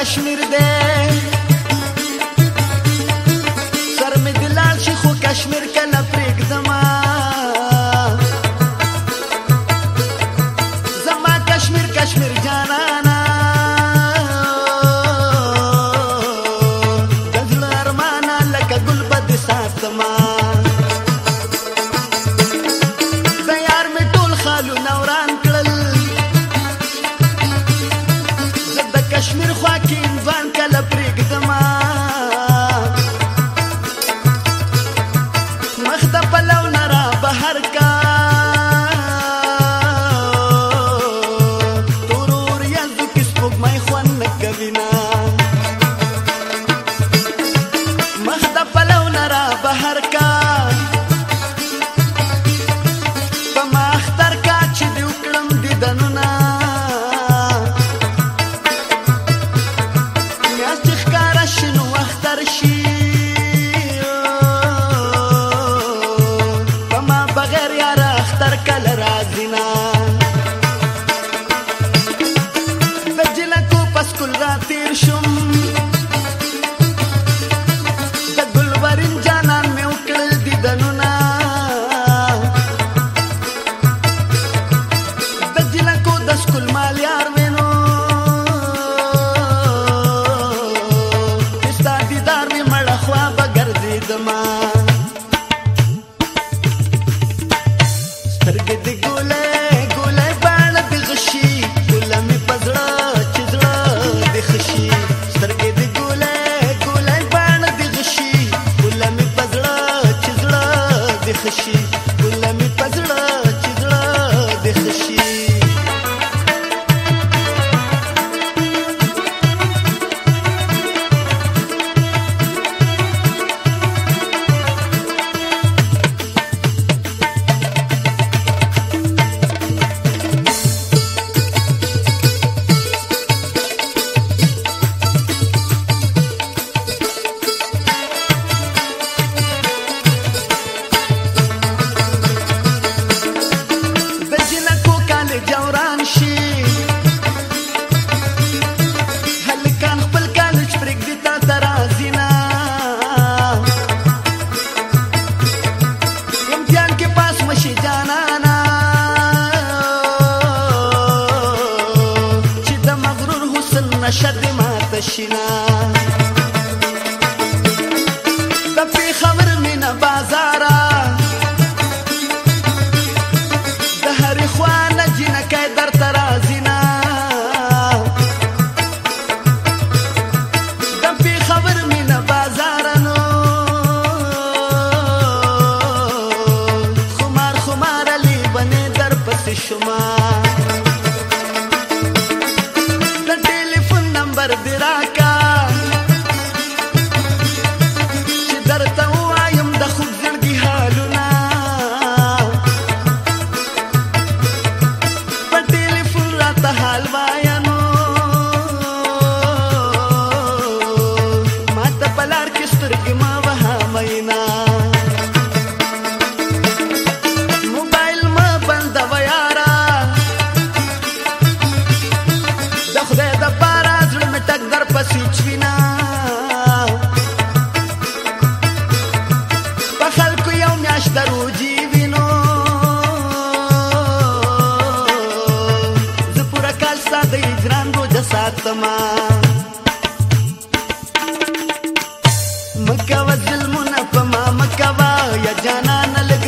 کشمیر دی سر می دلال شي خو کشمیر کله پرېږدمه مشد ما تشنا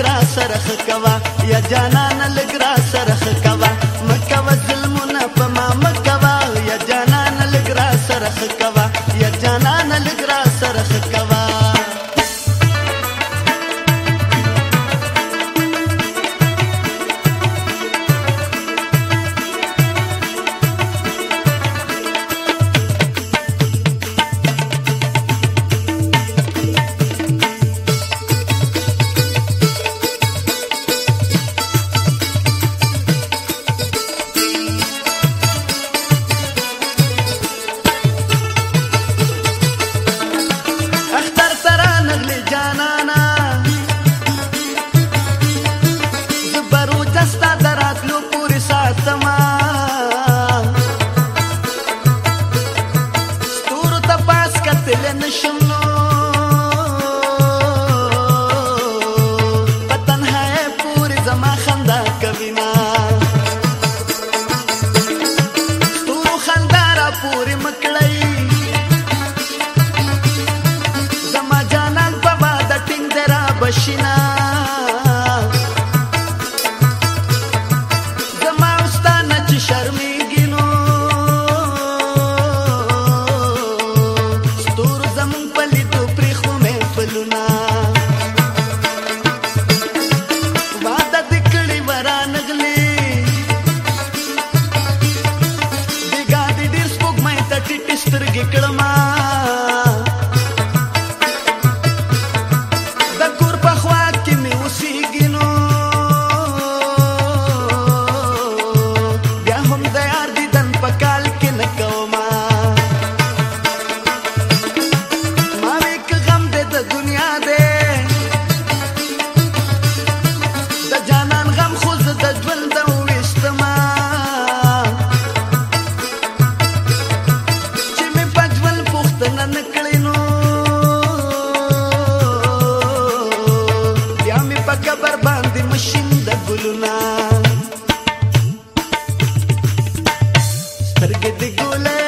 لګرا سرخ کوا یا جانان لګرا سرخ کوا مکه وزلمونه پما مکه یا جانان لګرا سرخ کوا स्वर्ग दिखुला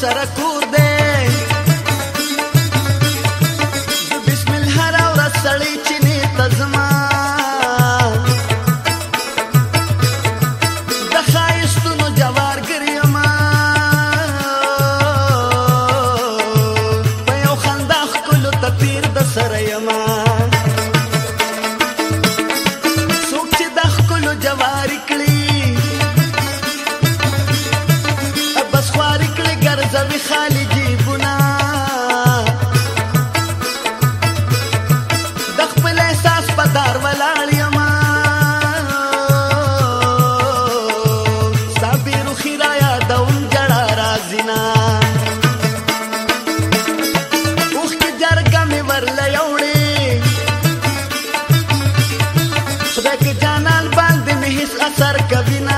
ಸರಕು زوی خالی جیبونا د خپل احساس په دار ولاړ یما صابر خو را یادوم جړه رازینا اوخ کې جرګه مې ورل یوړې خدای کې جانان باندې مې هیڅ اثر کوي نه